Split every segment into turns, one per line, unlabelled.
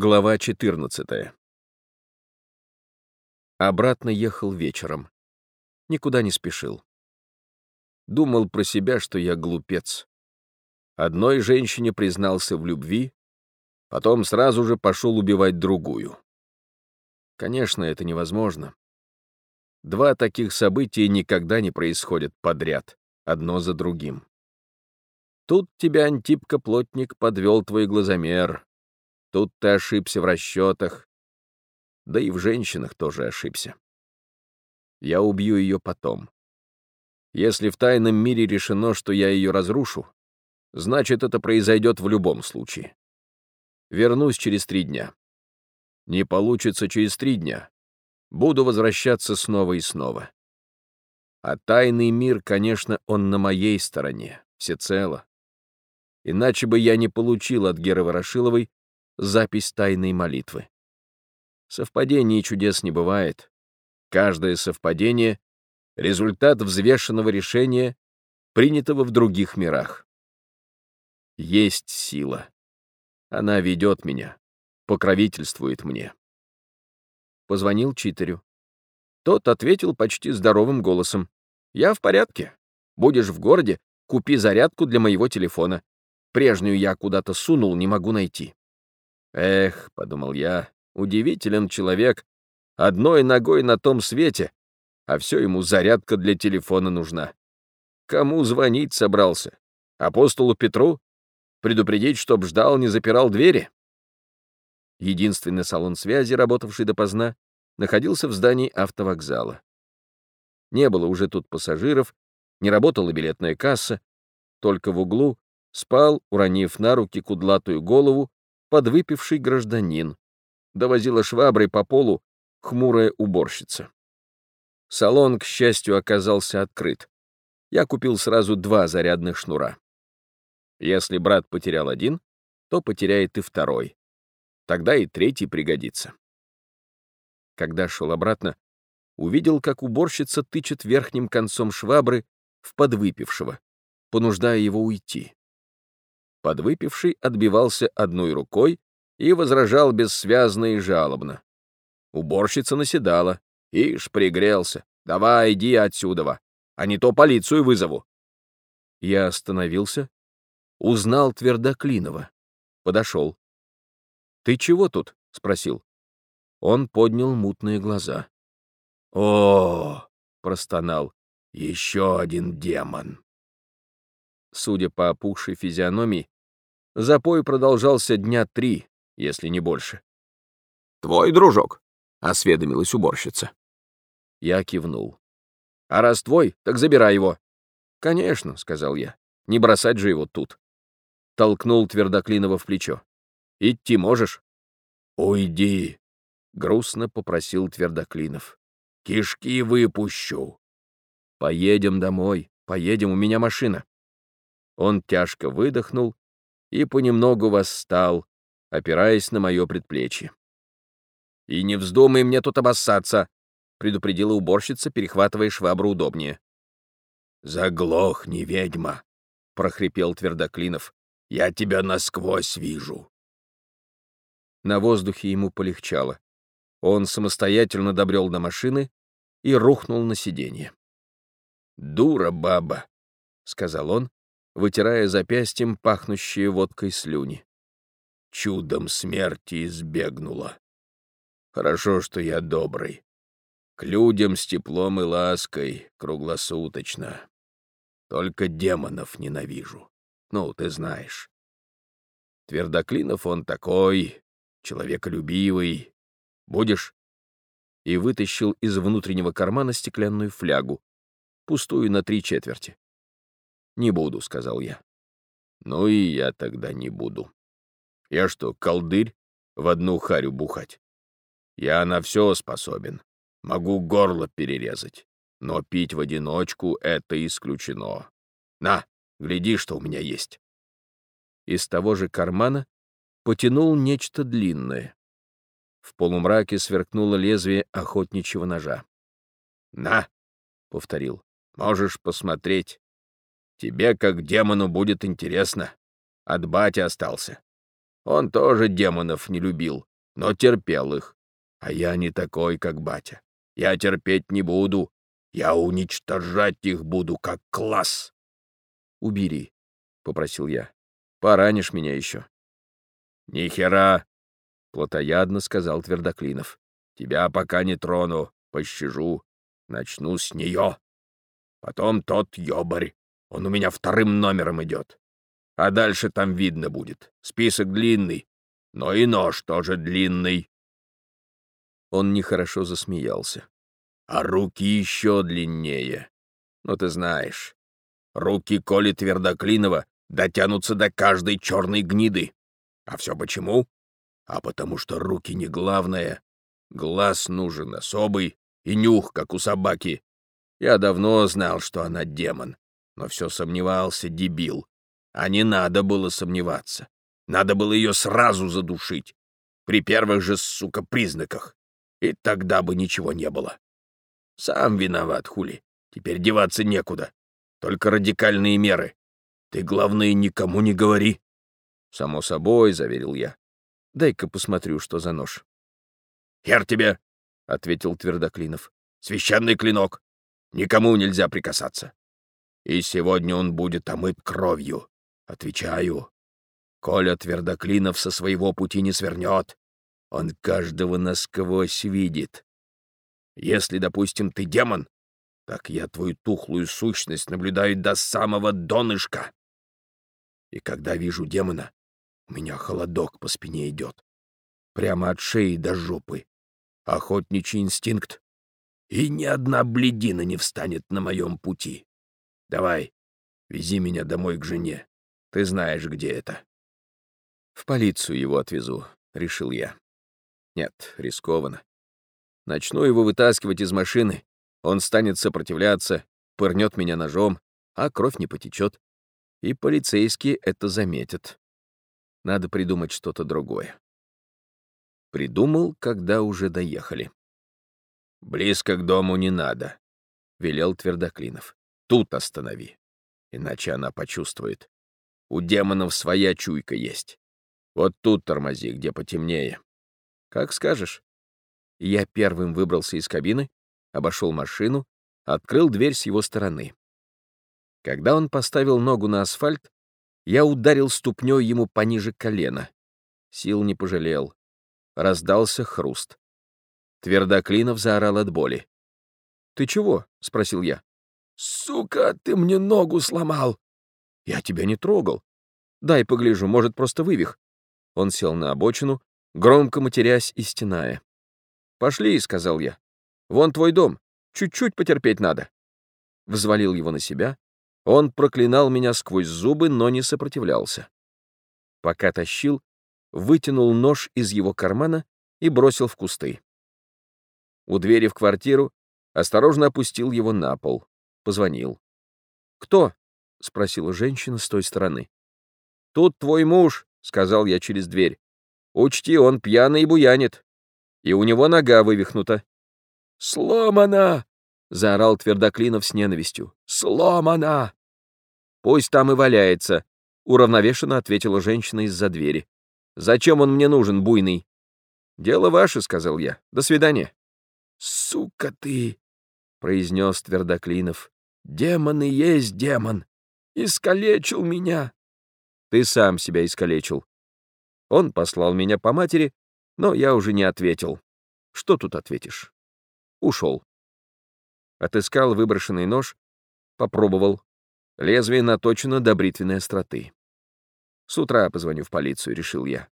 Глава 14. Обратно ехал вечером. Никуда не спешил. Думал про себя, что я глупец. Одной женщине признался в любви, потом сразу же пошел убивать другую. Конечно, это невозможно. Два таких события никогда не происходят подряд, одно за другим. Тут тебя, Антипка-плотник, подвел твой глазомер, Тут ты ошибся в расчетах. Да и в женщинах тоже ошибся. Я убью ее потом. Если в тайном мире решено, что я ее разрушу, значит, это произойдет в любом случае. Вернусь через три дня. Не получится через три дня. Буду возвращаться снова и снова. А тайный мир, конечно, он на моей стороне, всецело. Иначе бы я не получил от Геры Ворошиловой запись тайной молитвы. Совпадений чудес не бывает. Каждое совпадение — результат взвешенного решения, принятого в других мирах. Есть сила. Она ведет меня, покровительствует мне. Позвонил читерю. Тот ответил почти здоровым голосом. «Я в порядке. Будешь в городе, купи зарядку для моего телефона. Прежнюю я куда-то сунул, не могу найти». Эх, — подумал я, — удивителен человек, одной ногой на том свете, а все ему зарядка для телефона нужна. Кому звонить собрался? Апостолу Петру? Предупредить, чтоб ждал, не запирал двери? Единственный салон связи, работавший допоздна, находился в здании автовокзала. Не было уже тут пассажиров, не работала билетная касса, только в углу спал, уронив на руки кудлатую голову, подвыпивший гражданин. Довозила шваброй по полу хмурая уборщица. Салон, к счастью, оказался открыт. Я купил сразу два зарядных шнура. Если брат потерял один, то потеряет и второй. Тогда и третий пригодится. Когда шел обратно, увидел, как уборщица тычет верхним концом швабры в подвыпившего, понуждая его уйти. Подвыпивший отбивался одной рукой и возражал бессвязно и жалобно. Уборщица наседала. Ишь, пригрелся. Давай, иди отсюда, а не то полицию вызову. Я остановился, узнал Твердоклинова. Подошел. «Ты чего тут?» — спросил. Он поднял мутные глаза. «О!» — простонал. «Еще один демон!» Судя по опухшей физиономии, запой продолжался дня три, если не больше. «Твой дружок?» — осведомилась уборщица. Я кивнул. «А раз твой, так забирай его». «Конечно», — сказал я. «Не бросать же его тут». Толкнул Твердоклинова в плечо. «Идти можешь?» «Уйди», — грустно попросил Твердоклинов. «Кишки выпущу». «Поедем домой, поедем, у меня машина». Он тяжко выдохнул и понемногу восстал, опираясь на мое предплечье. «И не вздумай мне тут обоссаться!» — предупредила уборщица, перехватывая швабру удобнее. «Заглохни, ведьма!» — прохрипел Твердоклинов. «Я тебя насквозь вижу!» На воздухе ему полегчало. Он самостоятельно добрел до машины и рухнул на сиденье. «Дура баба!» — сказал он, вытирая запястьем пахнущие водкой слюни. Чудом смерти избегнула. Хорошо, что я добрый. К людям с теплом и лаской, круглосуточно. Только демонов ненавижу. Ну, ты знаешь. Твердоклинов он такой, человеколюбивый. Будешь? И вытащил из внутреннего кармана стеклянную флягу, пустую на три четверти. «Не буду», — сказал я. «Ну и я тогда не буду. Я что, колдырь, в одну харю бухать? Я на все способен. Могу горло перерезать. Но пить в одиночку — это исключено. На, гляди, что у меня есть». Из того же кармана потянул нечто длинное. В полумраке сверкнуло лезвие охотничьего ножа. «На!» — повторил. «Можешь посмотреть. Тебе, как демону, будет интересно. От бати остался. Он тоже демонов не любил. но терпел их. А я не такой, как батя. Я терпеть не буду. Я уничтожать их буду, как класс.
Убери, — попросил я. Поранишь меня еще.
Ни хера, — плотоядно сказал Твердоклинов. Тебя пока не трону, пощажу. Начну с нее. Потом тот ёбарь. Он у меня вторым номером идет. А дальше там видно будет. Список длинный, но и нож тоже длинный.
Он нехорошо засмеялся.
А руки еще длиннее. Ну, ты знаешь, руки Коли Твердоклинова дотянутся до каждой черной гниды. А все почему? А потому что руки не главное. Глаз нужен особый и нюх, как у собаки. Я давно знал, что она демон, но все сомневался, дебил. А не надо было сомневаться. Надо было ее сразу задушить. При первых же, сука, признаках. И тогда бы ничего не было. Сам виноват, хули. Теперь деваться некуда. Только радикальные меры. Ты, главное, никому не говори.
Само собой, — заверил я. Дай-ка посмотрю, что за нож.
Хер тебе, — ответил Твердоклинов. Священный клинок. Никому нельзя прикасаться. И сегодня он будет омыт кровью. Отвечаю. Коля Твердоклинов со своего пути не свернет. Он каждого насквозь видит. Если, допустим, ты демон, так я твою тухлую сущность наблюдаю до самого донышка. И когда вижу демона, у меня холодок по спине идет. Прямо от шеи до жопы. Охотничий инстинкт. И ни одна бледина не встанет на моем пути. Давай, вези меня домой к жене. Ты знаешь, где это.
В полицию его отвезу, — решил я. Нет, рискованно. Начну его вытаскивать из машины, он станет сопротивляться, пырнет меня ножом, а кровь не потечет. И полицейские это заметят. Надо придумать что-то другое. Придумал, когда уже доехали.
«Близко к дому не надо», — велел Твердоклинов. «Тут останови, иначе она почувствует. У демонов своя чуйка есть. Вот тут тормози, где потемнее».
«Как скажешь». Я первым выбрался из кабины, обошел машину, открыл дверь с его стороны. Когда он поставил ногу на асфальт, я ударил ступней ему пониже колена. Сил не пожалел. Раздался хруст. Твердоклинов заорал от боли. «Ты чего?» — спросил я.
«Сука, ты мне ногу сломал!»
«Я тебя не трогал. Дай погляжу, может, просто вывих». Он сел на обочину, громко матерясь и стеная. «Пошли», — сказал я. «Вон твой дом. Чуть-чуть потерпеть надо». Взвалил его на себя, он проклинал меня сквозь зубы, но не сопротивлялся. Пока тащил, вытянул нож из его кармана и бросил в кусты. У двери в квартиру осторожно опустил его на пол. Позвонил. «Кто?» — спросила женщина с той стороны. «Тут твой муж», — сказал я через дверь. «Учти, он пьяный и буянит. И у него нога вывихнута».
«Сломана!»
— заорал Твердоклинов с ненавистью.
«Сломана!»
«Пусть там и валяется», — уравновешенно ответила женщина из-за двери. «Зачем он мне нужен, буйный?» «Дело ваше», — сказал я. «До свидания».
«Сука ты!» — произнес Твердоклинов. «Демон и есть демон. Искалечил меня».
«Ты сам себя искалечил». Он послал меня по матери, но я уже не ответил. Что тут ответишь? Ушел. Отыскал выброшенный нож, попробовал. Лезвие наточено до бритвенной остроты. С утра позвоню в полицию, решил я.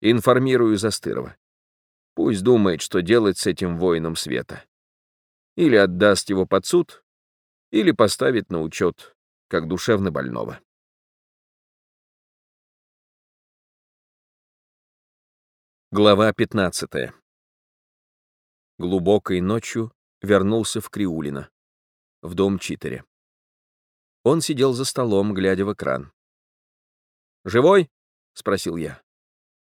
Информирую Застырова. Пусть думает, что делать с этим воином света. Или отдаст его под суд, или поставит на учет, как душевно больного. Глава 15. Глубокой ночью вернулся в Криулино, в дом Читере. Он сидел за столом, глядя в экран. «Живой?» — спросил я.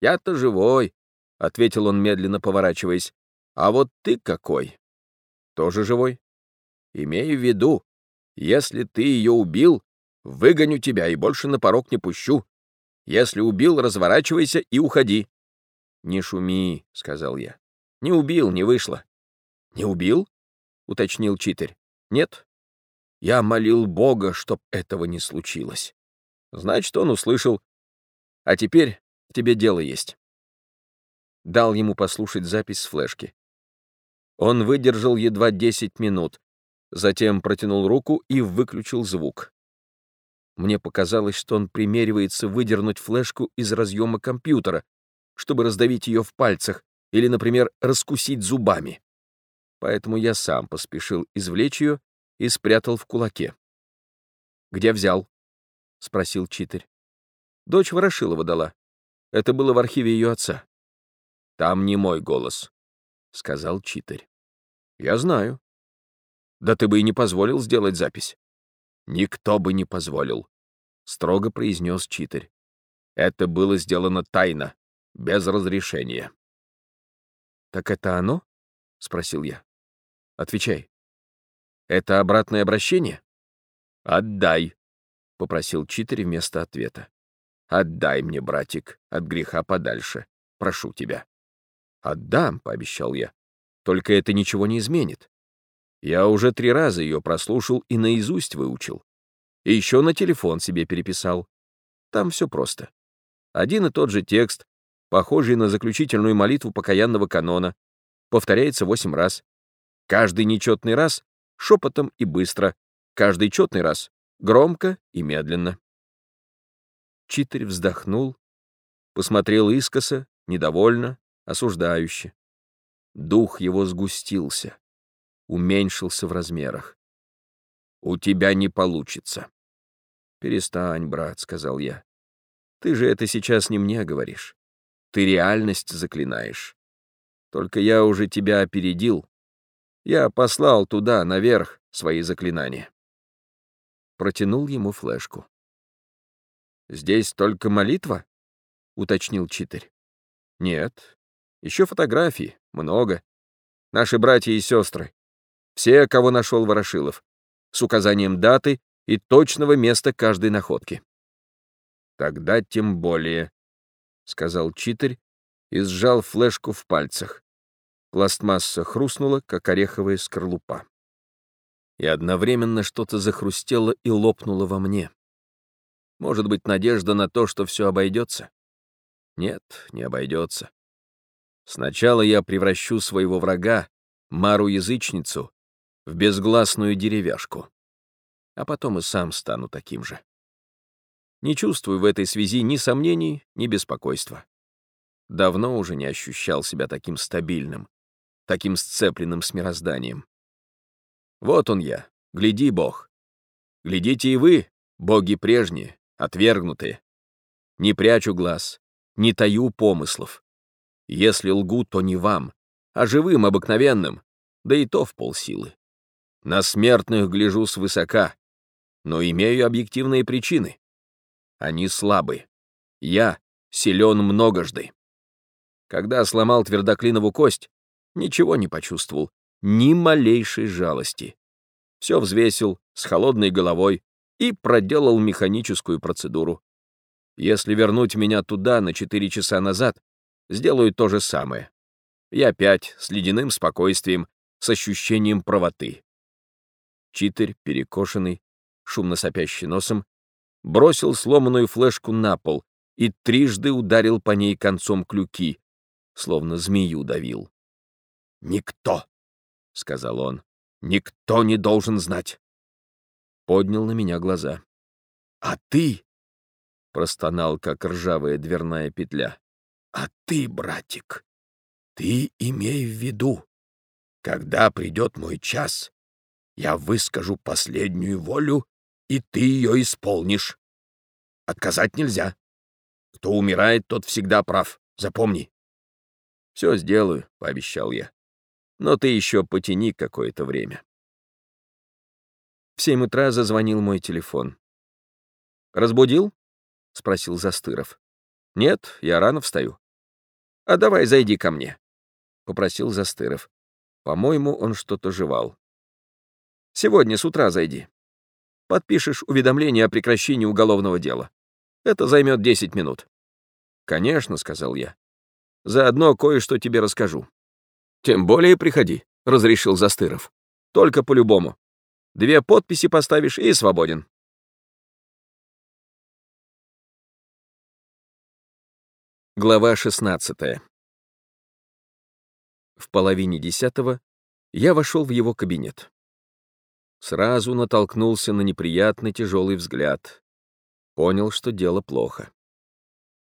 «Я-то живой», — ответил он, медленно поворачиваясь. «А вот ты какой?» «Тоже живой?» «Имею в виду, если ты ее убил, выгоню тебя и больше на порог не пущу. Если убил, разворачивайся и уходи».
«Не шуми», — сказал я. «Не убил, не вышло». «Не убил?» — уточнил читер. «Нет». Я молил Бога, чтоб этого не случилось. Значит, он услышал. А теперь тебе дело есть. Дал ему послушать запись с флешки. Он выдержал едва 10 минут, затем протянул руку и выключил звук. Мне показалось, что он примеривается выдернуть флешку из разъема компьютера, чтобы раздавить ее в пальцах или, например, раскусить зубами. Поэтому я сам поспешил извлечь ее и спрятал в кулаке. «Где взял?» — спросил читарь. Дочь Ворошилова дала. Это было в архиве ее отца. «Там не мой голос», — сказал читарь. «Я знаю». «Да ты бы и не позволил сделать запись». «Никто бы не позволил», — строго произнес читарь. «Это было сделано тайно, без разрешения». «Так это оно?» — спросил я. «Отвечай. Это обратное обращение?» «Отдай», — попросил Читери вместо ответа. «Отдай мне, братик, от греха подальше. Прошу тебя». «Отдам», — пообещал я. «Только это ничего не изменит. Я уже три раза ее прослушал и наизусть выучил. И еще на телефон себе переписал. Там все просто. Один и тот же текст, похожий на заключительную молитву покаянного канона, повторяется восемь раз. Каждый нечетный раз — шепотом и быстро, каждый четный раз Громко и медленно. Читарь вздохнул, посмотрел искоса, недовольно, осуждающе. Дух его сгустился, уменьшился в размерах. «У тебя не получится». «Перестань, брат», — сказал я. «Ты же это сейчас не мне говоришь. Ты реальность заклинаешь. Только я уже тебя опередил. Я послал туда, наверх, свои заклинания протянул ему флешку. «Здесь только молитва?» — уточнил читарь. «Нет. Еще фотографии. Много. Наши братья и сестры. Все, кого нашел Ворошилов. С указанием даты и точного места каждой находки». «Тогда тем более», — сказал читарь и сжал флешку в пальцах. Пластмасса хрустнула, как ореховая скорлупа и одновременно что-то захрустело и лопнуло во мне. Может быть, надежда на то, что все обойдется? Нет, не обойдется. Сначала я превращу своего врага, Мару-язычницу, в безгласную деревяшку, а потом и сам стану таким же. Не чувствую в этой связи ни сомнений, ни беспокойства. Давно уже не ощущал себя таким стабильным, таким сцепленным с мирозданием. Вот он я, гляди, Бог. Глядите и вы, боги прежние, отвергнутые. Не прячу глаз, не таю помыслов. Если лгу, то не вам, а живым, обыкновенным, да и то в полсилы. На смертных гляжу свысока, но имею объективные причины. Они слабы. Я силен многожды. Когда сломал твердоклинову кость, ничего не почувствовал, ни малейшей жалости. Все взвесил с холодной головой и проделал механическую процедуру. Если вернуть меня туда на 4 часа назад, сделаю то же самое. Я опять с ледяным спокойствием, с ощущением правоты. Читер, перекошенный, шумно сопящий носом, бросил сломанную флешку на пол и трижды ударил по ней концом клюки, словно змею давил. «Никто!» — сказал он. «Никто не должен знать!» Поднял на меня глаза. «А ты?» — простонал, как ржавая дверная петля. «А ты, братик, ты имей в виду, когда придет мой час, я выскажу последнюю волю, и ты ее исполнишь. Отказать нельзя. Кто умирает, тот всегда прав, запомни». «Все сделаю», — пообещал я но ты еще потяни какое-то время. В семь утра зазвонил мой телефон. «Разбудил?» — спросил Застыров. «Нет, я рано встаю». «А давай зайди ко мне», — попросил Застыров. По-моему, он что-то жевал. «Сегодня с утра зайди. Подпишешь уведомление о прекращении уголовного дела. Это займет 10 минут». «Конечно», — сказал я. Заодно кое-что тебе расскажу. Тем более приходи, — разрешил Застыров. Только по-любому. Две подписи поставишь и свободен. Глава 16 В половине десятого я вошел в его кабинет. Сразу натолкнулся на неприятный тяжелый взгляд. Понял, что дело плохо.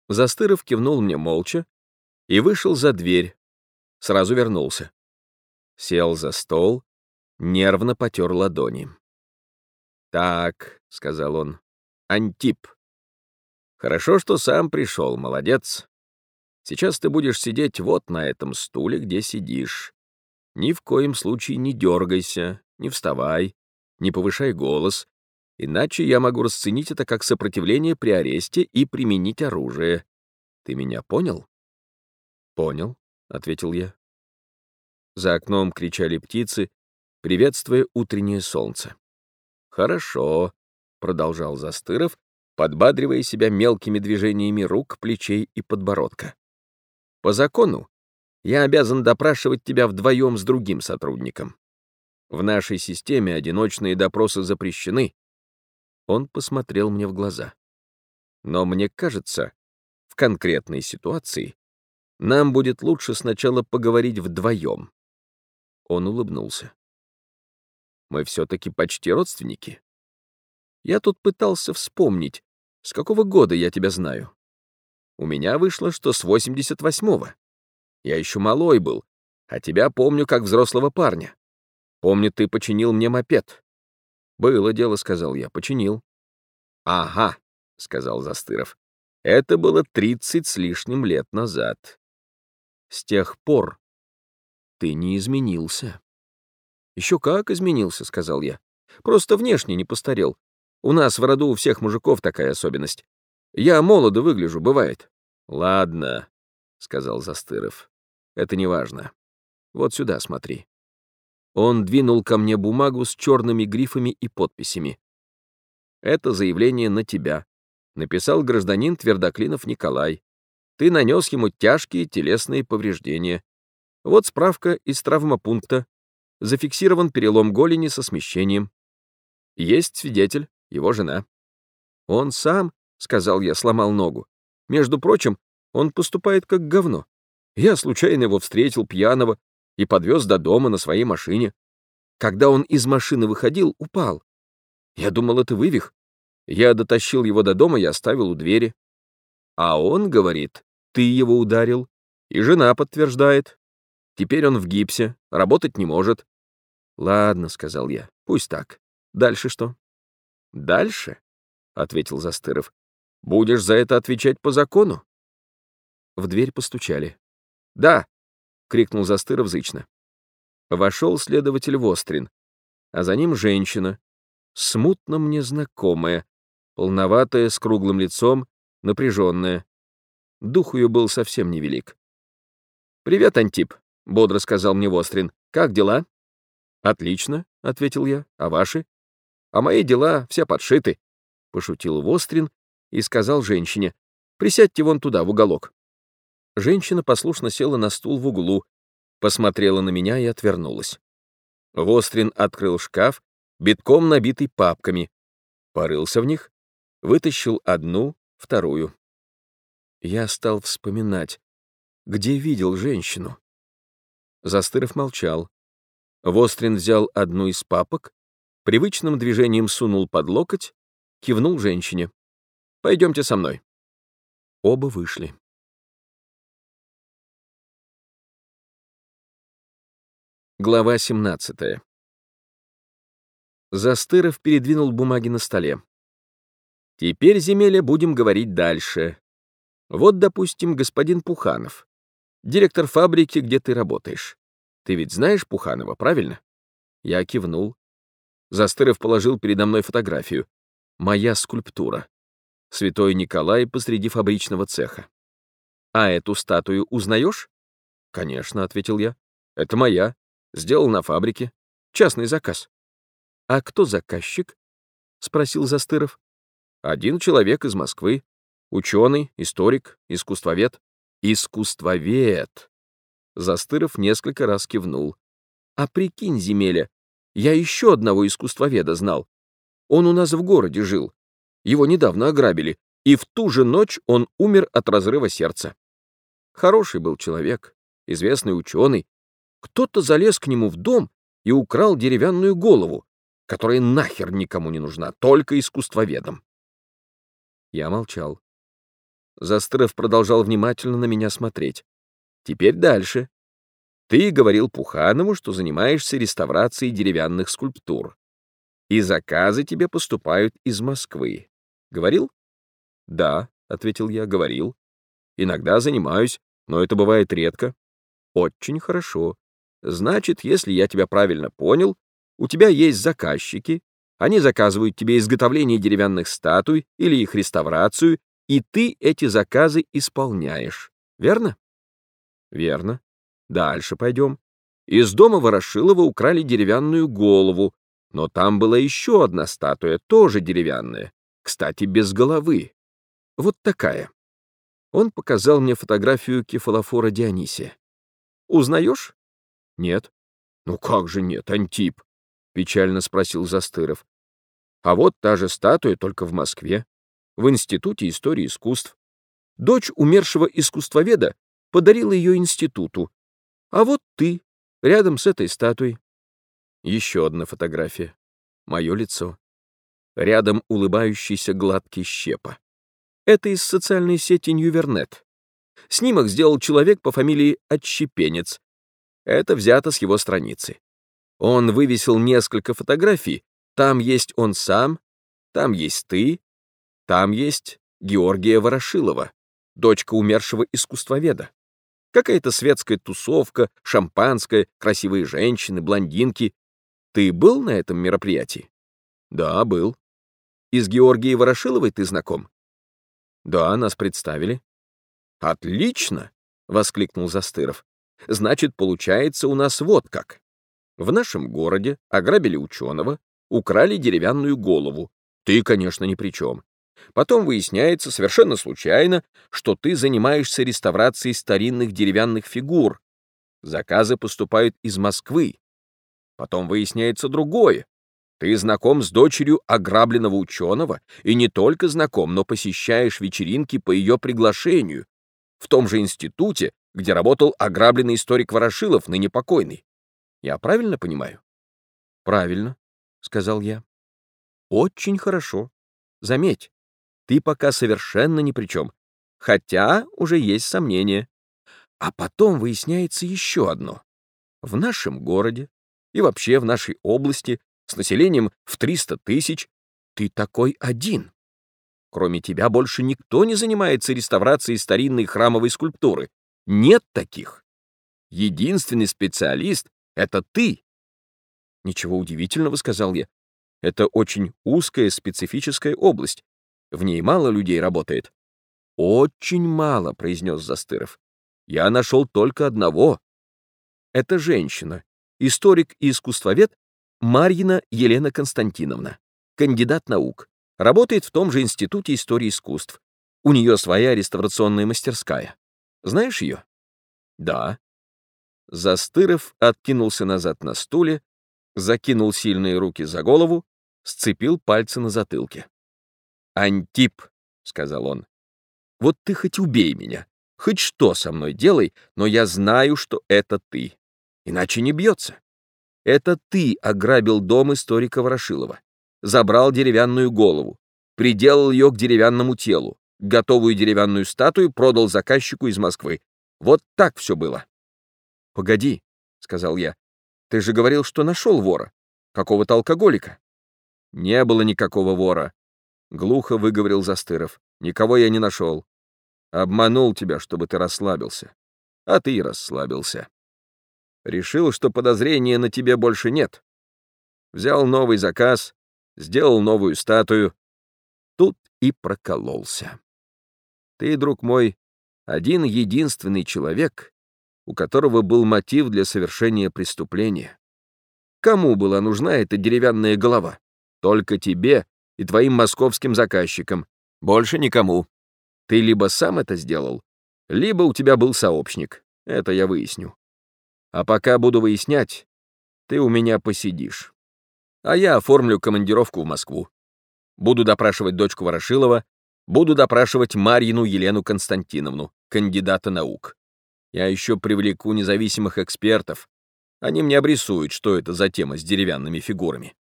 Застыров кивнул мне молча и вышел за дверь. Сразу вернулся. Сел за стол, нервно потер ладони. «Так», — сказал он, — «Антип. Хорошо, что сам пришел, молодец. Сейчас ты будешь сидеть вот на этом стуле, где сидишь. Ни в коем случае не дергайся, не вставай, не повышай голос, иначе я могу расценить это как сопротивление при аресте и применить оружие. Ты меня понял? Понял, ответил я. За окном кричали птицы, приветствуя утреннее солнце. Хорошо, продолжал Застыров, подбадривая себя мелкими движениями рук, плечей и подбородка. По закону я обязан допрашивать тебя вдвоем с другим сотрудником. В нашей системе одиночные допросы запрещены. Он посмотрел мне в глаза. Но мне кажется, в конкретной ситуации нам будет лучше сначала поговорить вдвоем. Он улыбнулся. Мы все-таки почти родственники. Я тут пытался вспомнить, с какого года я тебя знаю. У меня вышло, что с 88-го. Я еще малой был, а тебя помню как взрослого парня. Помню, ты починил мне мопед. Было дело, сказал я, починил. Ага, сказал Застыров. Это было тридцать с лишним лет назад. С тех пор ты не изменился. Еще как изменился, сказал я. Просто внешне не постарел. У нас в роду у всех мужиков такая особенность. Я молодо выгляжу, бывает. Ладно, сказал Застыров. Это не важно. Вот сюда смотри. Он двинул ко мне бумагу с черными грифами и подписями. Это заявление на тебя. Написал гражданин Твердоклинов Николай. Ты нанес ему тяжкие телесные повреждения. Вот справка из травмопункта. Зафиксирован перелом голени со смещением. Есть свидетель, его жена. Он сам, сказал я, сломал ногу. Между прочим, он поступает как говно. Я случайно его встретил пьяного и подвез до дома на своей машине. Когда он из машины выходил, упал. Я думал, это вывих. Я дотащил его до дома и оставил у двери. А он говорит, ты его ударил. И жена подтверждает. Теперь он в гипсе, работать не может. Ладно, сказал я, пусть так. Дальше что? Дальше, ответил Застыров. Будешь за это отвечать по закону? В дверь постучали. «Да!» — крикнул Застыров зычно. Вошел следователь Вострин, а за ним женщина, смутно мне знакомая, полноватая, с круглым лицом, напряженная. Дух ее был совсем невелик. «Привет, Антип», — бодро сказал мне Вострин. «Как дела?» «Отлично», — ответил я. «А ваши?» «А мои дела все подшиты», — пошутил Вострин и сказал женщине. «Присядьте вон туда, в уголок». Женщина послушно села на стул в углу, посмотрела на меня и отвернулась. Вострин открыл шкаф, битком набитый папками, порылся в них, вытащил одну, вторую. Я стал вспоминать, где видел женщину. Застыров молчал. Вострин взял одну из папок, привычным движением сунул под локоть, кивнул женщине. «Пойдемте со мной». Оба вышли. Глава 17. Застыров передвинул бумаги на столе. Теперь, земеля, будем говорить дальше. Вот, допустим, господин Пуханов, директор фабрики, где ты работаешь. Ты ведь знаешь Пуханова, правильно? Я кивнул. Застыров положил передо мной фотографию. Моя скульптура. Святой Николай посреди фабричного цеха. А эту статую узнаешь? Конечно, ответил я. Это моя. Сделал на фабрике. Частный заказ. А кто заказчик? Спросил Застыров. Один человек из Москвы. Ученый, историк, искусствовед. Искусствовед. Застыров несколько раз кивнул. А прикинь, земеля, я еще одного искусствоведа знал. Он у нас в городе жил. Его недавно ограбили, и в ту же ночь он умер от разрыва сердца. Хороший был человек, известный ученый. Кто-то залез к нему в дом и украл деревянную голову, которая нахер никому не нужна, только искусствоведам. Я молчал. Застрыв продолжал внимательно на меня смотреть. Теперь дальше. Ты говорил Пуханову, что занимаешься реставрацией деревянных скульптур. И заказы тебе поступают из Москвы. Говорил? Да, ответил я, говорил. Иногда занимаюсь, но это бывает редко. Очень хорошо. Значит, если я тебя правильно понял, у тебя есть заказчики, они заказывают тебе изготовление деревянных статуй или их реставрацию, и ты эти заказы исполняешь. Верно? Верно. Дальше пойдем. Из дома Ворошилова украли деревянную голову, но там была еще одна статуя, тоже деревянная, кстати, без головы. Вот такая. Он показал мне фотографию кефалофора Дионисия. «Узнаешь?» «Нет». «Ну как же нет, Антип?» — печально спросил Застыров. «А вот та же статуя, только в Москве, в Институте истории искусств. Дочь умершего искусствоведа подарила ее институту. А вот ты, рядом с этой статуей. Еще одна фотография. Мое лицо. Рядом улыбающийся гладкий щепа. Это из социальной сети Ньювернет. Снимок сделал человек по фамилии Отщепенец. Это взято с его страницы. Он вывесил несколько фотографий. Там есть он сам, там есть ты, там есть Георгия Ворошилова, дочка умершего искусствоведа. Какая-то светская тусовка, шампанское, красивые женщины, блондинки. Ты был на этом мероприятии? Да, был. И с Георгией Ворошиловой ты знаком? Да, нас представили. Отлично! воскликнул Застыров. Значит, получается у нас вот как. В нашем городе ограбили ученого, украли деревянную голову. Ты, конечно, ни при чем. Потом выясняется совершенно случайно, что ты занимаешься реставрацией старинных деревянных фигур. Заказы поступают из Москвы. Потом выясняется другое. Ты знаком с дочерью ограбленного ученого, и не только знаком, но посещаешь вечеринки по ее приглашению, в том же институте, где работал ограбленный историк Ворошилов, ныне покойный. Я правильно понимаю? Правильно, сказал я. Очень хорошо. Заметь, ты пока совершенно ни при чем, хотя уже есть сомнения. А потом выясняется еще одно. В нашем городе и вообще в нашей области с населением в 300 тысяч, ты такой один. Кроме тебя больше никто не занимается реставрацией старинной храмовой скульптуры. Нет таких. Единственный специалист — это ты. Ничего удивительного, — сказал я. Это очень узкая специфическая область. В ней мало людей работает. Очень мало, — произнес Застыров. Я нашел только одного. Это женщина, историк и искусствовед Марьина Елена Константиновна, кандидат наук, работает в том же Институте истории искусств. У нее своя реставрационная мастерская. Знаешь ее? Да. Застыров откинулся назад на стуле, закинул сильные руки за голову, сцепил пальцы на затылке. «Антип», — сказал он, — «вот ты хоть убей меня, хоть что со мной делай, но я знаю, что это ты, иначе не бьется. Это ты ограбил дом историка Ворошилова, забрал деревянную голову, приделал ее к деревянному телу, готовую деревянную статую продал заказчику из Москвы. Вот так все было. — Погоди, — сказал я, — ты же говорил, что нашел вора, какого-то алкоголика. — Не было никакого вора, — глухо выговорил Застыров. — Никого я не нашел. Обманул тебя, чтобы ты расслабился. А ты расслабился. Решил, что подозрения на тебе больше нет. Взял новый заказ, сделал новую статую. Тут и прокололся. Ты, друг мой, один единственный человек, у которого был мотив для совершения преступления. Кому была нужна эта деревянная голова? Только тебе и твоим московским заказчикам. Больше никому. Ты либо сам это сделал, либо у тебя был сообщник. Это я выясню. А пока буду выяснять, ты у меня посидишь. А я оформлю командировку в Москву. Буду допрашивать дочку Ворошилова, буду допрашивать Марьину Елену Константиновну, кандидата наук. Я еще привлеку независимых экспертов. Они мне обрисуют, что это за тема с деревянными фигурами.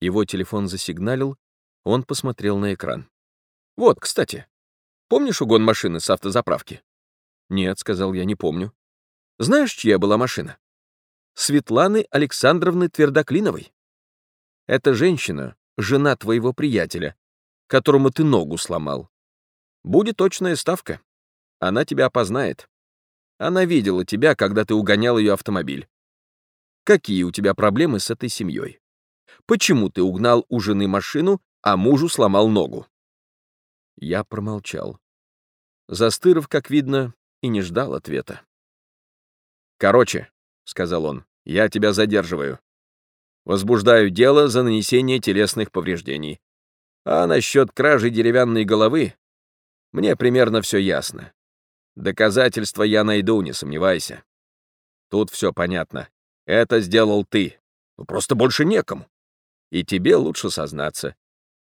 Его телефон засигналил, он посмотрел на экран.
«Вот, кстати, помнишь угон машины с автозаправки?»
«Нет», — сказал я, — «не помню».
«Знаешь, чья была машина?» «Светланы Александровны Твердоклиновой. Эта женщина — жена твоего приятеля, которому ты ногу сломал. Будет точная ставка. Она тебя опознает. Она видела тебя, когда ты угонял ее автомобиль. Какие у тебя проблемы с этой семьей? Почему ты угнал у жены машину, а мужу сломал ногу?»
Я промолчал. Застыров, как видно, и не ждал ответа.
«Короче», — сказал он, — «я тебя задерживаю. Возбуждаю дело за нанесение телесных повреждений. А насчет кражи деревянной головы мне примерно все ясно. Доказательства я найду, не сомневайся. Тут все понятно. Это сделал ты. Ну, просто больше некому. И тебе лучше сознаться.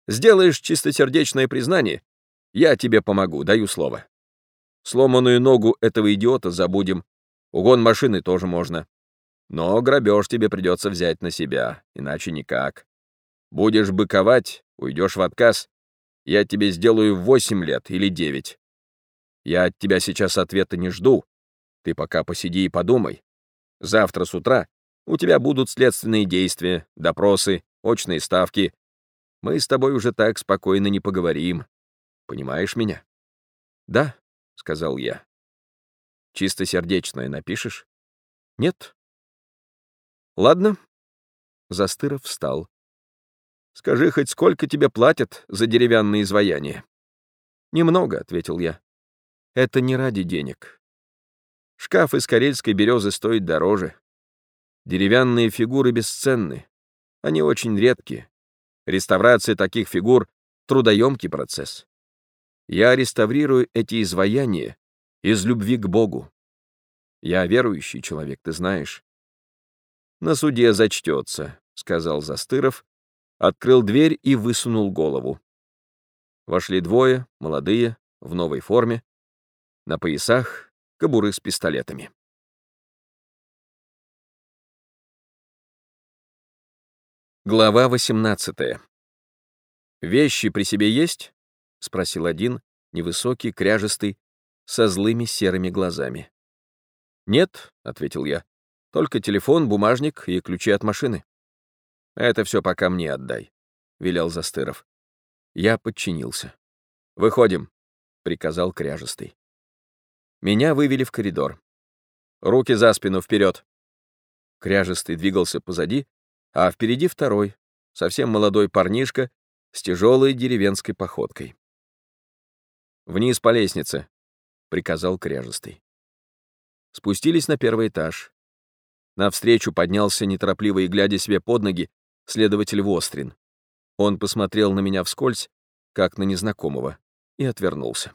Сделаешь чистосердечное признание, я тебе помогу, даю слово. Сломанную ногу этого идиота забудем. Угон машины тоже можно. Но грабеж тебе придется взять на себя, иначе никак. Будешь быковать, уйдешь в отказ, я тебе сделаю восемь лет или девять. Я от тебя сейчас ответа не жду. Ты пока посиди и подумай. Завтра с утра у тебя будут следственные действия, допросы, очные ставки. Мы с тобой уже так спокойно не поговорим. Понимаешь меня?
Да, — сказал я.
Чистосердечное напишешь?
Нет,
Ладно. Застыров встал. Скажи хоть, сколько тебе платят за деревянные изваяния?
Немного, ответил я. Это не ради денег.
Шкаф из карельской березы стоит дороже. Деревянные фигуры бесценны. Они очень редкие. Реставрация таких фигур — трудоемкий процесс. Я реставрирую эти изваяния из любви к Богу. Я верующий человек, ты знаешь. «На суде зачтется», — сказал Застыров, открыл дверь и высунул голову. Вошли двое, молодые, в новой форме, на поясах кобуры с пистолетами. Глава 18 «Вещи при себе есть?» — спросил один, невысокий, кряжестый, со злыми серыми глазами. «Нет», — ответил я, только телефон, бумажник и ключи от машины. Это все пока мне отдай, велел Застыров. Я подчинился. Выходим, приказал кряжестый. Меня вывели в коридор. Руки за спину вперед. Кряжестый двигался позади, а впереди второй, совсем молодой парнишка с тяжелой деревенской походкой. «Вниз по лестнице», — приказал кряжестый. Спустились на первый этаж. Навстречу поднялся неторопливо и глядя себе под ноги следователь Вострин. Он посмотрел на меня вскользь, как на незнакомого, и отвернулся.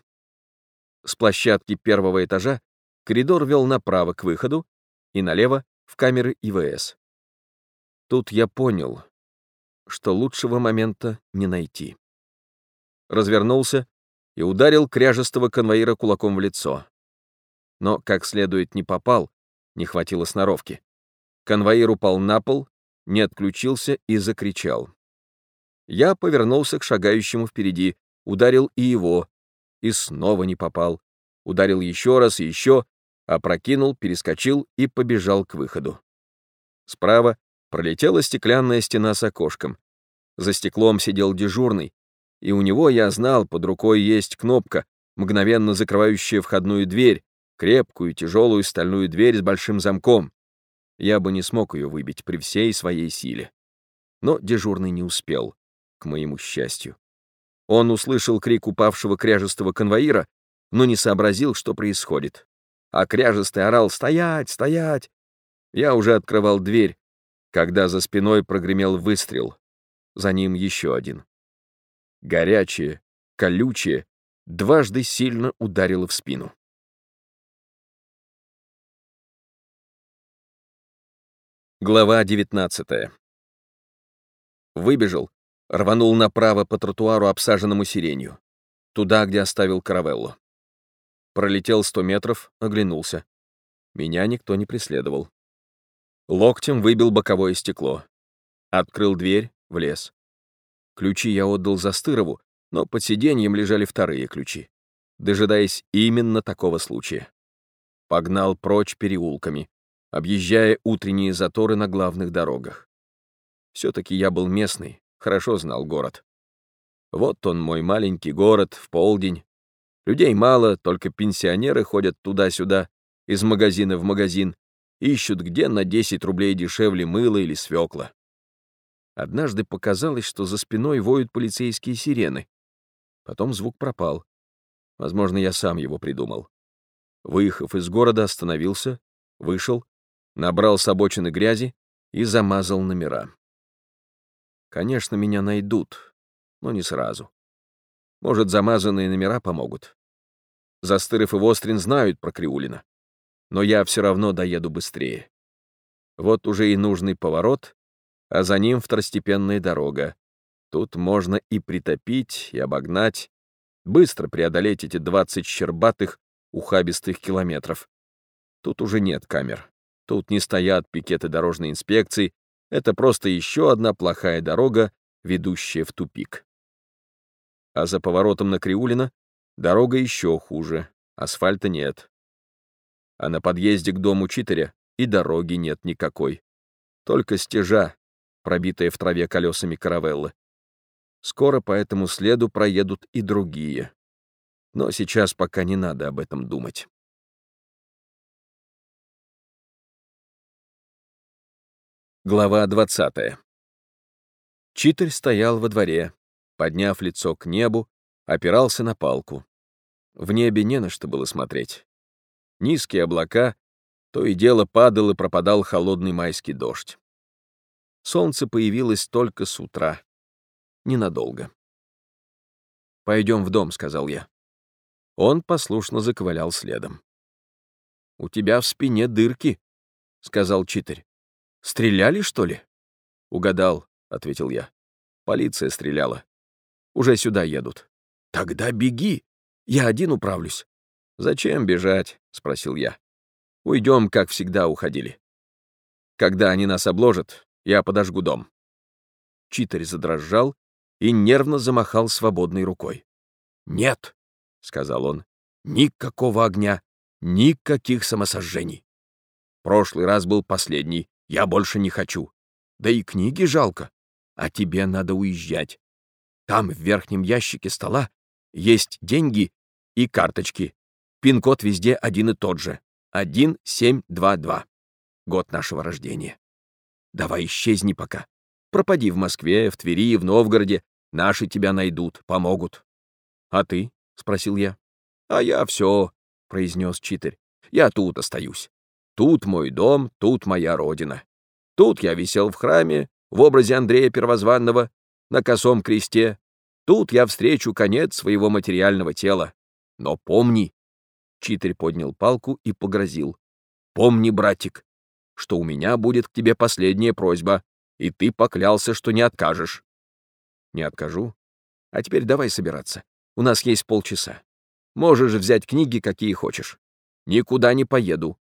С площадки первого этажа коридор вел направо к выходу и налево в камеры ИВС. Тут я понял, что лучшего момента не найти. Развернулся и ударил кряжестого конвоира кулаком в лицо. Но как следует не попал, не хватило сноровки. Конвоир упал на пол, не отключился и закричал. Я повернулся к шагающему впереди, ударил и его, и снова не попал. Ударил еще раз и еще, опрокинул, перескочил и побежал к выходу. Справа пролетела стеклянная стена с окошком. За стеклом сидел дежурный, и у него, я знал, под рукой есть кнопка, мгновенно закрывающая входную дверь, крепкую тяжелую стальную дверь с большим замком я бы не смог ее выбить при всей своей силе. Но дежурный не успел, к моему счастью. Он услышал крик упавшего кряжестого конвоира, но не сообразил, что происходит. А кряжестый орал «Стоять! Стоять!». Я уже открывал дверь, когда за спиной прогремел выстрел. За ним еще один. Горячее, колючее, дважды сильно ударило в спину. Глава 19 Выбежал, рванул направо по тротуару, обсаженному сиренью, туда, где оставил каравеллу. Пролетел сто метров, оглянулся. Меня никто не преследовал. Локтем выбил боковое стекло. Открыл дверь, влез. Ключи я отдал за Стырову, но под сиденьем лежали вторые ключи, дожидаясь именно такого случая. Погнал прочь переулками, объезжая утренние заторы на главных дорогах. Все-таки я был местный, хорошо знал город. Вот он, мой маленький город, в полдень. Людей мало, только пенсионеры ходят туда-сюда, из магазина в магазин, ищут, где на 10 рублей дешевле мыло или свекла. Однажды показалось, что за спиной воют полицейские сирены. Потом звук пропал. Возможно, я сам его придумал. Выехав из города, остановился, вышел, набрал с обочины грязи и замазал номера. Конечно, меня найдут, но не сразу. Может, замазанные номера помогут. Застыров и Вострин знают про Криулина. Но я все равно доеду быстрее. Вот уже и нужный поворот, а за ним второстепенная дорога. Тут можно и притопить, и обогнать, быстро преодолеть эти 20 щербатых, ухабистых километров. Тут уже нет камер. Тут не стоят пикеты дорожной инспекции, это просто еще одна плохая дорога, ведущая в тупик. А за поворотом на Криулина дорога еще хуже, асфальта нет. А на подъезде к дому читеря и дороги нет никакой. Только стежа, пробитая в траве колесами каравеллы. Скоро по этому следу проедут и другие. Но сейчас пока не надо об этом думать. Глава 20. Читарь стоял во дворе, подняв лицо к небу, опирался на палку. В небе не на что было смотреть. Низкие облака, то и дело падал и пропадал холодный майский дождь. Солнце появилось только с утра. Ненадолго. «Пойдем в дом», — сказал я. Он послушно заковылял следом. «У тебя в спине дырки», — сказал читарь. «Стреляли, что ли?» «Угадал», — ответил я. «Полиция стреляла. Уже сюда едут». «Тогда беги. Я один управлюсь». «Зачем бежать?» — спросил я. «Уйдем, как всегда уходили. Когда они нас обложат, я подожгу дом». Читарь задрожал и нервно замахал свободной рукой. «Нет», — сказал он, — «никакого огня, никаких самосожжений. Прошлый раз был последний, я больше не хочу. Да и книги жалко. А тебе надо уезжать. Там в верхнем ящике стола есть деньги и карточки. Пин-код везде один и тот же. 1722. Год нашего рождения. Давай исчезни пока. Пропади в Москве, в Твери, в Новгороде. Наши тебя найдут, помогут. А ты? — спросил я. А я все, — произнес читарь. Я тут остаюсь. Тут мой дом, тут моя родина. Тут я висел в храме, в образе Андрея Первозванного, на косом кресте. Тут я встречу конец своего материального тела. Но помни, Читарь поднял палку и погрозил. Помни, братик, что у меня будет к тебе последняя просьба, и ты поклялся, что не откажешь. Не откажу. А теперь давай собираться. У нас есть полчаса. Можешь взять книги, какие хочешь. Никуда не поеду. —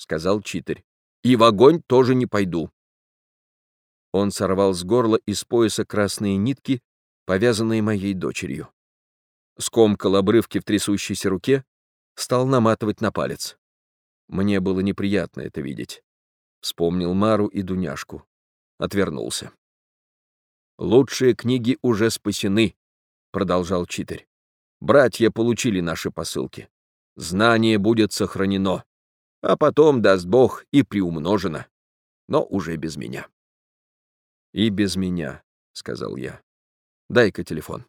сказал читарь. «И в огонь тоже не пойду». Он сорвал с горла и с пояса красные нитки, повязанные моей дочерью. Скомкал обрывки в трясущейся руке, стал наматывать на палец. Мне было неприятно это видеть. Вспомнил Мару и Дуняшку. Отвернулся. «Лучшие книги уже спасены», — продолжал читарь. «Братья получили наши посылки. Знание будет сохранено а потом, даст Бог, и приумножено, но уже без меня. «И без меня», — сказал я. «Дай-ка телефон».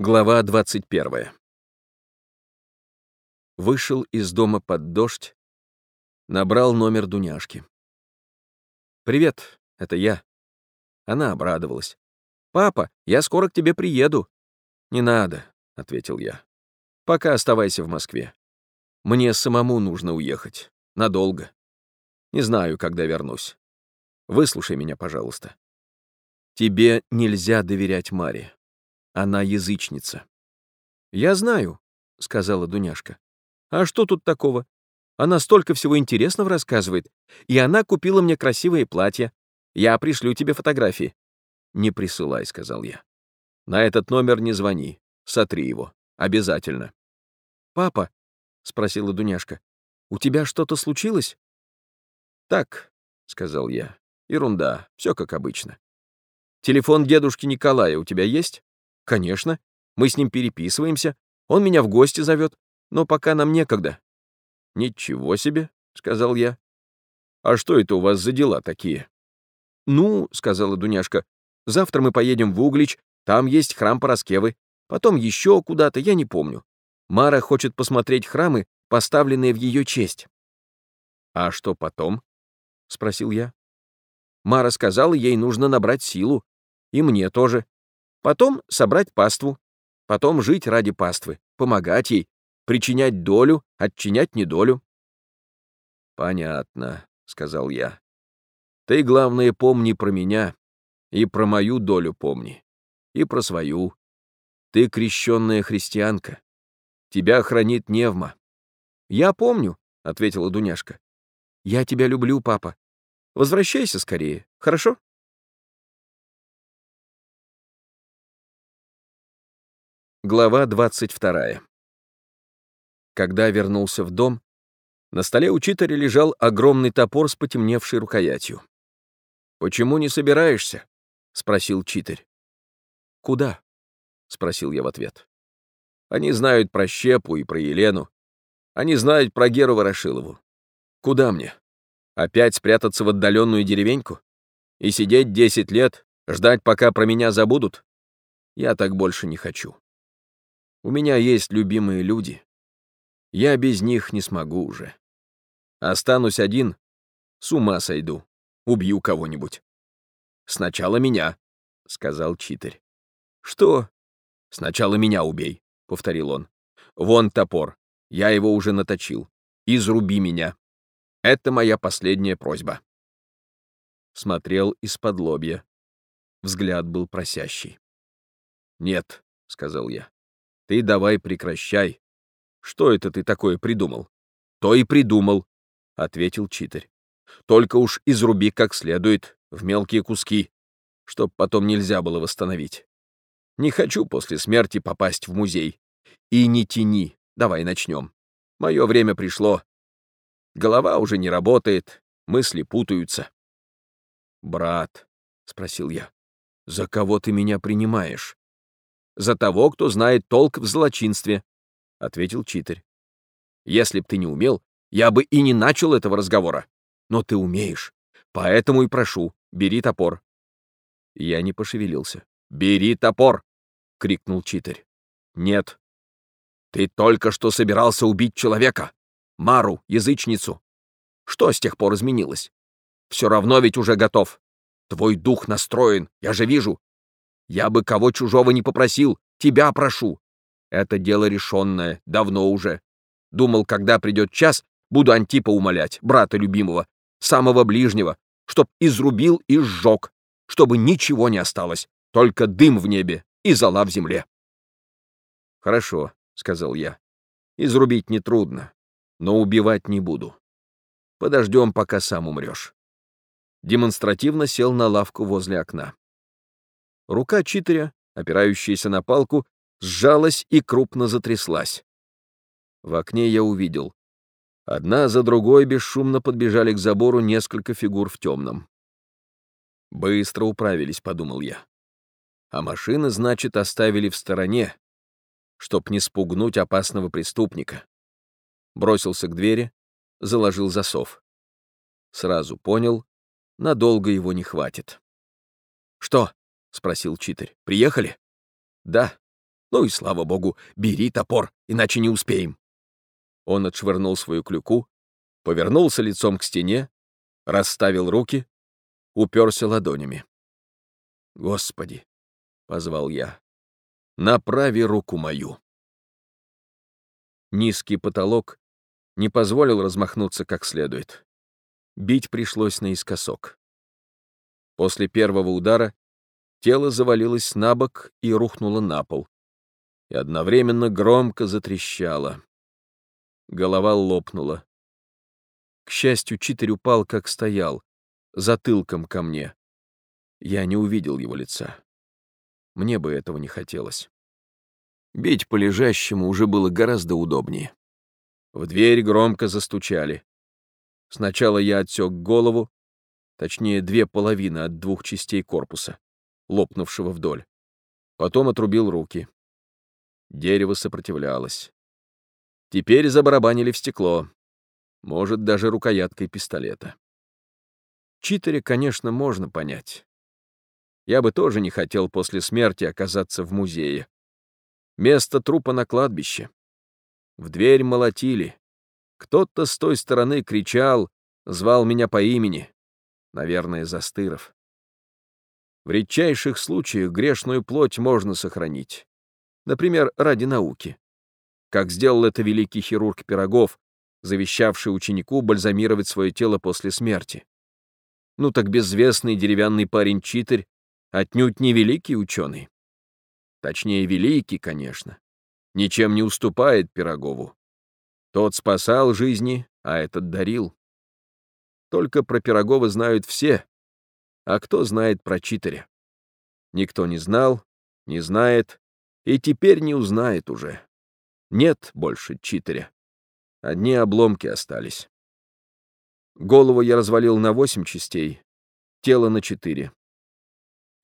Глава 21. Вышел из дома под дождь, набрал номер Дуняшки. «Привет, это я». Она обрадовалась. «Папа, я скоро к тебе приеду». «Не надо», — ответил я. «Пока оставайся в Москве. Мне самому нужно уехать. Надолго. Не знаю, когда вернусь. Выслушай меня, пожалуйста. Тебе нельзя доверять Маре. Она язычница. Я знаю, сказала Дуняшка. А что тут такого? Она столько всего интересного рассказывает. И она купила мне красивые платья. Я пришлю тебе фотографии. Не присылай, сказал я. На этот номер не звони. Сотри его. Обязательно. Папа, спросила Дуняшка, у тебя что-то случилось? Так, сказал я. Ерунда, все как обычно. Телефон дедушки Николая у тебя есть? Конечно. Мы с ним переписываемся. Он меня в гости зовет, но пока нам некогда. Ничего себе, сказал я. А что это у вас за дела такие? Ну, сказала Дуняшка, завтра мы поедем в Углич, там есть храм Пороскевы, потом еще куда-то, я не помню. Мара хочет посмотреть храмы, поставленные в ее честь. А что потом? спросил я. Мара сказала, ей нужно набрать силу. И мне тоже. Потом собрать паству. Потом жить ради паствы, помогать ей, причинять долю, отчинять недолю. «Понятно», — сказал я. «Ты, главное, помни про меня, и про мою долю помни, и про свою. Ты крещенная христианка. Тебя хранит Невма». «Я помню», — ответила Дуняшка. «Я тебя люблю, папа. Возвращайся скорее, хорошо?» Глава 22. Когда вернулся в дом, на столе у читаря лежал огромный топор с потемневшей рукоятью. «Почему не собираешься?» — спросил читарь. «Куда?» — спросил я в ответ. «Они знают про Щепу и про Елену. Они знают про Геру Ворошилову. Куда мне? Опять спрятаться в отдаленную деревеньку? И сидеть десять лет, ждать, пока про меня забудут? Я так больше не хочу. У меня есть любимые люди. Я без них не смогу уже. Останусь один, с ума сойду, убью кого-нибудь. Сначала меня, — сказал читарь. Что? Сначала меня убей, — повторил он. Вон топор, я его уже наточил. Изруби меня. Это моя последняя просьба. Смотрел из-под лобья. Взгляд был просящий. «Нет», — сказал я, — «ты давай прекращай. Что это ты такое придумал?» «То и придумал», — ответил читарь. «Только уж изруби как следует, в мелкие куски, чтоб потом нельзя было восстановить. Не хочу после смерти попасть в музей. И не тяни, давай начнем. Мое время пришло, Голова уже не работает, мысли путаются. «Брат», — спросил я, — «за кого ты меня принимаешь?» «За того, кто знает толк в злочинстве», — ответил читарь. «Если б ты не умел, я бы и не начал этого разговора. Но ты умеешь, поэтому и прошу, бери топор». Я не пошевелился. «Бери топор!» — крикнул читарь. «Нет. Ты только что собирался убить человека. Мару, язычницу. Что с тех пор изменилось? Все равно ведь уже готов. Твой дух настроен, я же вижу. Я бы кого чужого не попросил, тебя прошу. Это дело решенное, давно уже. Думал, когда придет час, буду Антипа умолять, брата любимого, самого ближнего, чтоб изрубил и сжег, чтобы ничего не осталось, только дым в небе и зола в земле. «Хорошо», — сказал я. «Изрубить нетрудно но убивать не буду. Подождем, пока сам умрешь. Демонстративно сел на лавку возле окна. Рука читаря, опирающаяся на палку, сжалась и крупно затряслась. В окне я увидел. Одна за другой бесшумно подбежали к забору несколько фигур в темном. Быстро управились, подумал я. А машины, значит, оставили в стороне, чтоб не спугнуть опасного преступника бросился к двери, заложил засов. Сразу понял, надолго его не хватит. «Что?» — спросил читарь. «Приехали?» «Да». «Ну и слава богу, бери топор, иначе не успеем». Он отшвырнул свою клюку, повернулся лицом к стене, расставил руки, уперся ладонями. «Господи, позвал я. «Направи руку мою». Низкий потолок не позволил размахнуться как следует. Бить пришлось наискосок. После первого удара тело завалилось на бок и рухнуло на пол. И одновременно громко затрещало. Голова лопнула. К счастью, Читарь упал, как стоял, затылком ко мне. Я не увидел его лица. Мне бы этого не хотелось. Бить по лежащему уже было гораздо удобнее. В дверь громко застучали. Сначала я отсек голову, точнее, две половины от двух частей корпуса, лопнувшего вдоль. Потом отрубил руки. Дерево сопротивлялось. Теперь забарабанили в стекло. Может, даже рукояткой пистолета. Читере, конечно, можно понять. Я бы тоже не хотел после смерти оказаться в музее. Место трупа на кладбище. В дверь молотили. Кто-то с той стороны кричал, звал меня по имени. Наверное, Застыров. В редчайших случаях грешную плоть можно сохранить. Например, ради науки как сделал это великий хирург Пирогов, завещавший ученику бальзамировать свое тело после смерти. Ну так безвестный деревянный парень-читарь отнюдь не великий ученый. Точнее, великий, конечно. Ничем не уступает Пирогову. Тот спасал жизни, а этот дарил. Только про Пирогова знают все. А кто знает про читаря? Никто не знал, не знает и теперь не узнает уже. Нет больше читеря. Одни обломки остались. Голову я развалил на восемь частей, тело на четыре.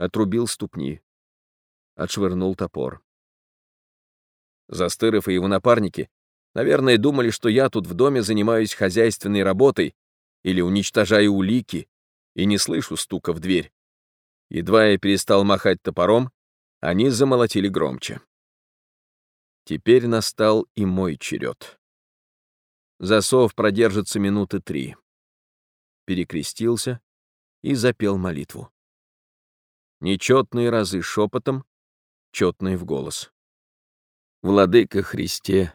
Отрубил ступни. Отшвырнул топор. Застыров и его напарники, наверное, думали, что я тут в доме занимаюсь хозяйственной работой или уничтожаю улики и не слышу стука в дверь. Едва я перестал махать топором, они замолотили громче. Теперь настал и мой черед. Засов продержится минуты три. Перекрестился и запел молитву. Нечетные разы шепотом, четные в голос. Владыка Христе,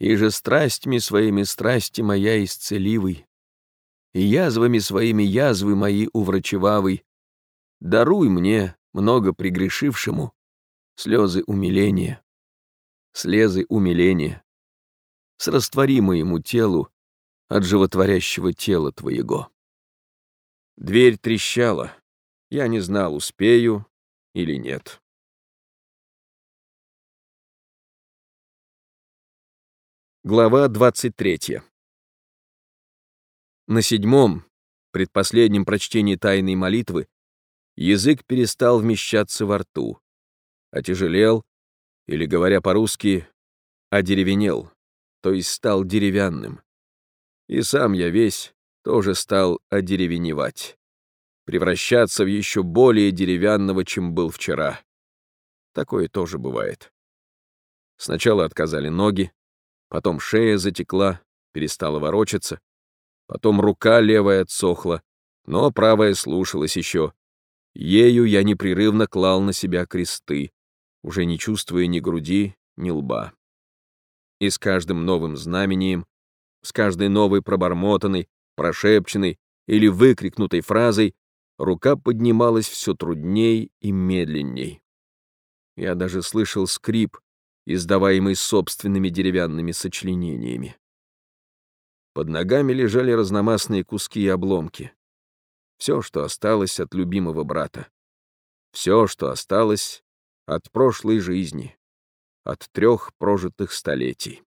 и же страстьми своими страсти моя исцеливый, и язвами своими язвы мои уврачевавый, даруй мне, много прегрешившему, слезы умиления слезы умиления, с растворимому телу от животворящего тела твоего. Дверь трещала. Я не знал, успею или нет. Глава 23. На седьмом, предпоследнем прочтении тайной молитвы, язык перестал вмещаться во рту, отяжелел или, говоря по-русски, одеревенел, то есть стал деревянным. И сам я весь тоже стал одеревеневать, превращаться в еще более деревянного, чем был вчера. Такое тоже бывает. Сначала отказали ноги, потом шея затекла, перестала ворочаться, потом рука левая отсохла, но правая слушалась еще. Ею я непрерывно клал на себя кресты, уже не чувствуя ни груди, ни лба. И с каждым новым знамением, с каждой новой пробормотанной, прошепченной или выкрикнутой фразой рука поднималась все трудней и медленней. Я даже слышал скрип, издаваемый собственными деревянными сочленениями. Под ногами лежали разномастные куски и обломки. Все, что осталось от любимого брата. Все, что осталось от прошлой жизни, от трех прожитых столетий.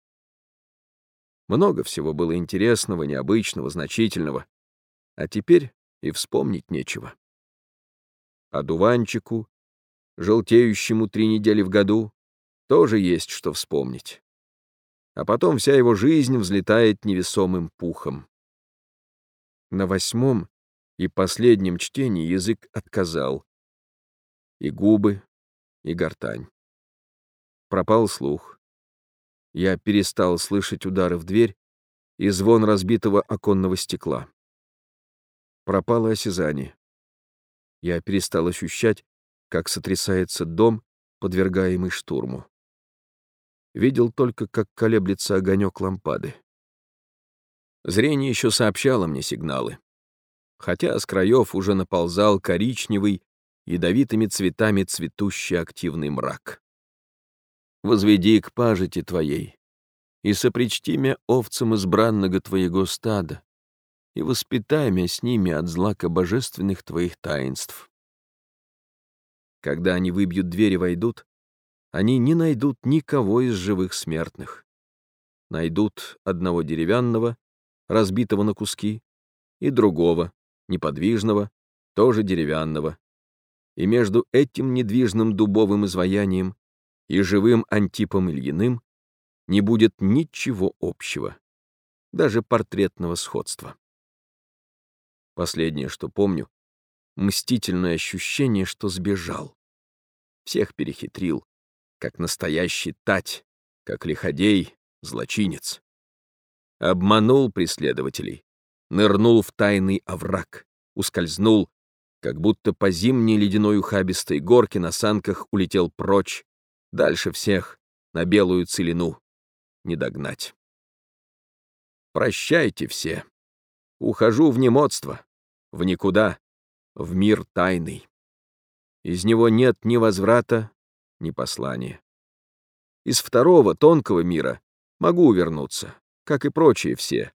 Много всего было интересного, необычного, значительного, а теперь и вспомнить нечего. А дуванчику, желтеющему три недели в году, тоже есть что вспомнить. А потом вся его жизнь взлетает невесомым пухом. На восьмом и последнем чтении язык отказал. И губы, и гортань. Пропал слух. Я перестал слышать удары в дверь и звон разбитого оконного стекла. Пропало осязание. Я перестал ощущать, как сотрясается дом, подвергаемый штурму. Видел только, как колеблется огонек лампады. Зрение еще сообщало мне сигналы. Хотя с краев уже наползал коричневый, ядовитыми цветами цветущий активный мрак. «Возведи к пажити твоей, и сопричти мя овцам избранного твоего стада, и воспитай мя с ними от злака божественных твоих таинств». Когда они выбьют дверь и войдут, они не найдут никого из живых смертных. Найдут одного деревянного, разбитого на куски, и другого, неподвижного, тоже деревянного. И между этим недвижным дубовым изваянием и живым Антипом Ильиным не будет ничего общего, даже портретного сходства. Последнее, что помню, мстительное ощущение, что сбежал. Всех перехитрил, как настоящий тать, как лиходей, злочинец. Обманул преследователей, нырнул в тайный овраг, ускользнул, как будто по зимней ледяной ухабистой горке на санках улетел прочь, дальше всех, на белую целину. Не догнать. Прощайте все. Ухожу в немодство, в никуда, в мир тайный. Из него нет ни возврата, ни послания. Из второго, тонкого мира могу вернуться, как и прочие все.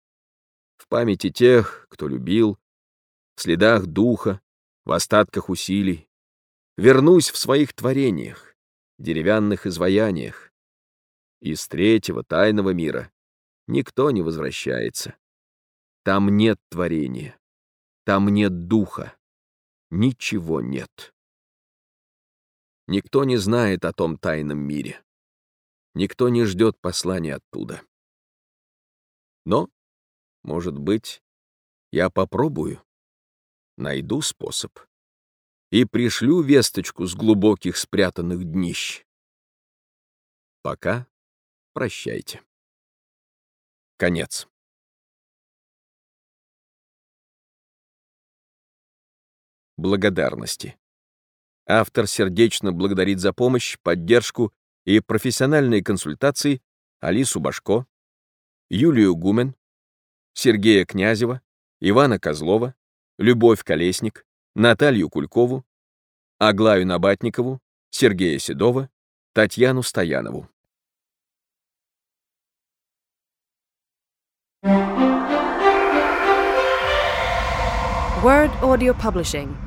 В памяти тех, кто любил, в следах духа, в остатках усилий. Вернусь в своих творениях, деревянных изваяниях. Из третьего тайного мира никто не возвращается. Там нет творения, там нет духа, ничего нет. Никто не знает о том тайном мире. Никто не ждет послания оттуда. Но, может быть, я попробую, найду способ и пришлю весточку с глубоких спрятанных днищ. Пока прощайте. Конец. Благодарности. Автор сердечно благодарит за помощь, поддержку и профессиональные консультации Алису Башко, Юлию Гумен, Сергея Князева, Ивана Козлова, Любовь Колесник, Наталью Кулькову, Аглаю Набатникову, Сергея Седова, Татьяну Стоянову.
Word Audio Publishing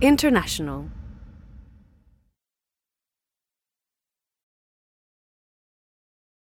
International